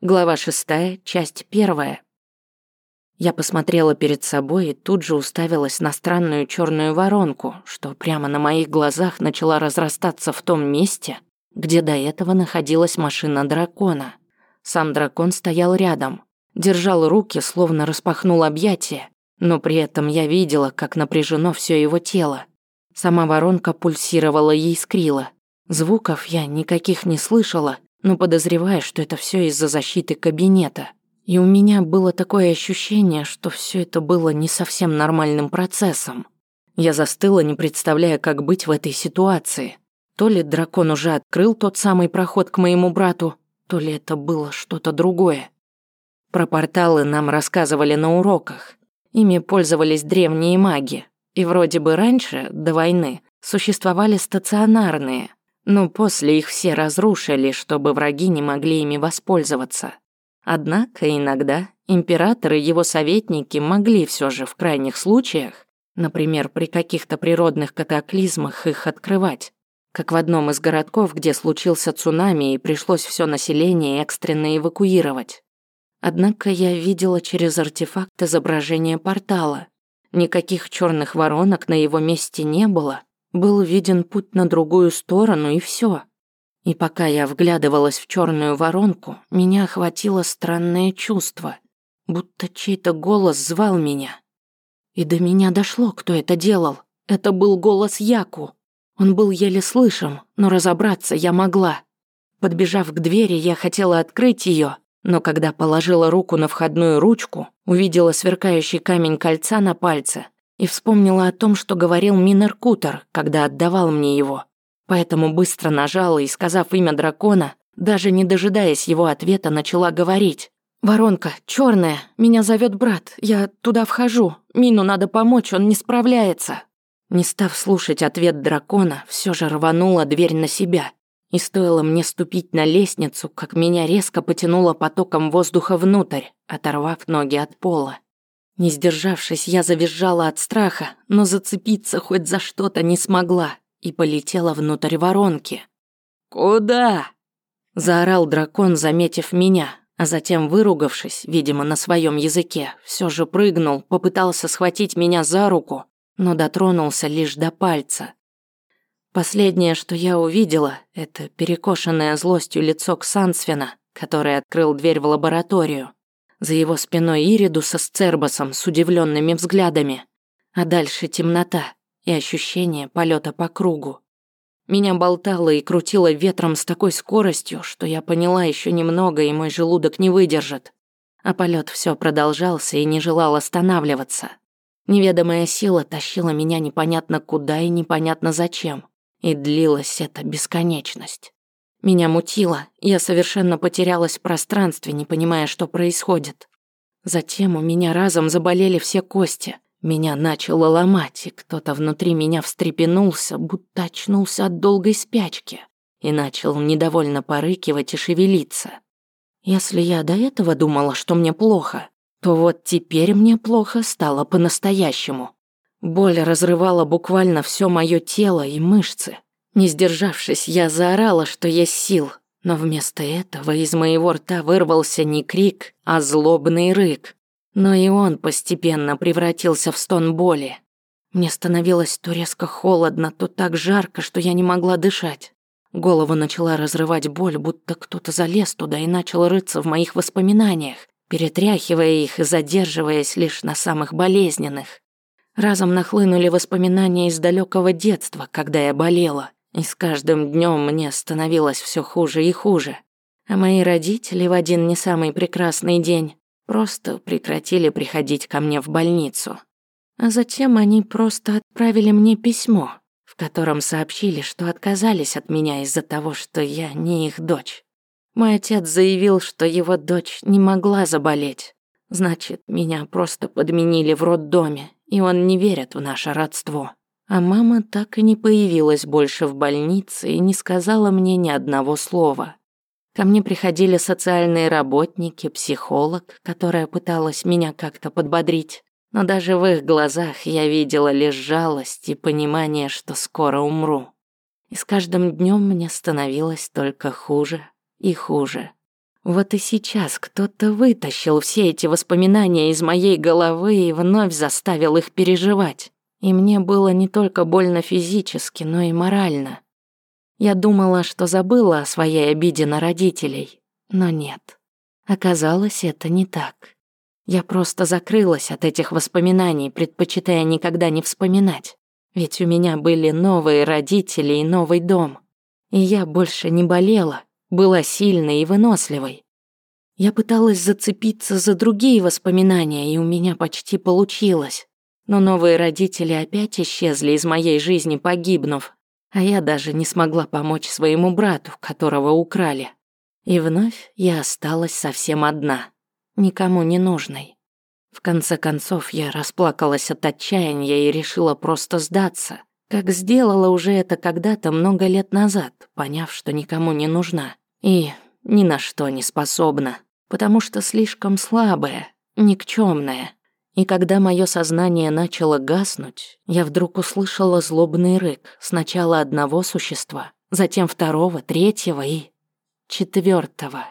Глава шестая, часть первая. Я посмотрела перед собой и тут же уставилась на странную черную воронку, что прямо на моих глазах начала разрастаться в том месте, где до этого находилась машина дракона. Сам дракон стоял рядом, держал руки, словно распахнул объятия, но при этом я видела, как напряжено все его тело. Сама воронка пульсировала и искрила. Звуков я никаких не слышала, но подозреваю, что это все из-за защиты кабинета. И у меня было такое ощущение, что все это было не совсем нормальным процессом. Я застыла, не представляя, как быть в этой ситуации. То ли дракон уже открыл тот самый проход к моему брату, то ли это было что-то другое. Про порталы нам рассказывали на уроках. Ими пользовались древние маги. И вроде бы раньше, до войны, существовали стационарные – но после их все разрушили, чтобы враги не могли ими воспользоваться. Однако иногда император и его советники могли все же в крайних случаях, например, при каких-то природных катаклизмах их открывать, как в одном из городков, где случился цунами и пришлось все население экстренно эвакуировать. Однако я видела через артефакт изображение портала. Никаких черных воронок на его месте не было, был виден путь на другую сторону и все. И пока я вглядывалась в черную воронку, меня охватило странное чувство, будто чей-то голос звал меня. И до меня дошло, кто это делал. Это был голос Яку. Он был еле слышим, но разобраться я могла. Подбежав к двери, я хотела открыть ее, но когда положила руку на входную ручку, увидела сверкающий камень кольца на пальце и вспомнила о том, что говорил Минер Кутер, когда отдавал мне его. Поэтому быстро нажала и, сказав имя дракона, даже не дожидаясь его ответа, начала говорить. «Воронка, черная, меня зовет брат, я туда вхожу, Мину надо помочь, он не справляется». Не став слушать ответ дракона, все же рванула дверь на себя. И стоило мне ступить на лестницу, как меня резко потянуло потоком воздуха внутрь, оторвав ноги от пола. Не сдержавшись, я завизжала от страха, но зацепиться хоть за что-то не смогла и полетела внутрь воронки. «Куда?» – заорал дракон, заметив меня, а затем, выругавшись, видимо, на своем языке, все же прыгнул, попытался схватить меня за руку, но дотронулся лишь до пальца. Последнее, что я увидела, это перекошенное злостью лицо Ксансвина, который открыл дверь в лабораторию. За его спиной Иридуса с Цербасом с удивленными взглядами. А дальше темнота и ощущение полета по кругу. Меня болтало и крутило ветром с такой скоростью, что я поняла еще немного, и мой желудок не выдержит. А полет все продолжался и не желал останавливаться. Неведомая сила тащила меня непонятно куда и непонятно зачем. И длилась эта бесконечность. Меня мутило, я совершенно потерялась в пространстве, не понимая, что происходит. Затем у меня разом заболели все кости. Меня начало ломать, и кто-то внутри меня встрепенулся, будто очнулся от долгой спячки, и начал недовольно порыкивать и шевелиться. Если я до этого думала, что мне плохо, то вот теперь мне плохо стало по-настоящему. Боль разрывала буквально все мое тело и мышцы. Не сдержавшись, я заорала, что есть сил, но вместо этого из моего рта вырвался не крик, а злобный рык. Но и он постепенно превратился в стон боли. Мне становилось то резко холодно, то так жарко, что я не могла дышать. Голову начала разрывать боль, будто кто-то залез туда и начал рыться в моих воспоминаниях, перетряхивая их и задерживаясь лишь на самых болезненных. Разом нахлынули воспоминания из далекого детства, когда я болела. И с каждым днем мне становилось все хуже и хуже. А мои родители в один не самый прекрасный день просто прекратили приходить ко мне в больницу. А затем они просто отправили мне письмо, в котором сообщили, что отказались от меня из-за того, что я не их дочь. Мой отец заявил, что его дочь не могла заболеть. Значит, меня просто подменили в роддоме, и он не верит в наше родство. А мама так и не появилась больше в больнице и не сказала мне ни одного слова. Ко мне приходили социальные работники, психолог, которая пыталась меня как-то подбодрить. Но даже в их глазах я видела лишь жалость и понимание, что скоро умру. И с каждым днем мне становилось только хуже и хуже. Вот и сейчас кто-то вытащил все эти воспоминания из моей головы и вновь заставил их переживать. И мне было не только больно физически, но и морально. Я думала, что забыла о своей обиде на родителей, но нет. Оказалось, это не так. Я просто закрылась от этих воспоминаний, предпочитая никогда не вспоминать. Ведь у меня были новые родители и новый дом. И я больше не болела, была сильной и выносливой. Я пыталась зацепиться за другие воспоминания, и у меня почти получилось. Но новые родители опять исчезли из моей жизни, погибнув, а я даже не смогла помочь своему брату, которого украли. И вновь я осталась совсем одна, никому не нужной. В конце концов, я расплакалась от отчаяния и решила просто сдаться, как сделала уже это когда-то много лет назад, поняв, что никому не нужна и ни на что не способна, потому что слишком слабая, никчемная. И когда мое сознание начало гаснуть, я вдруг услышала злобный рык сначала одного существа, затем второго, третьего и четвертого.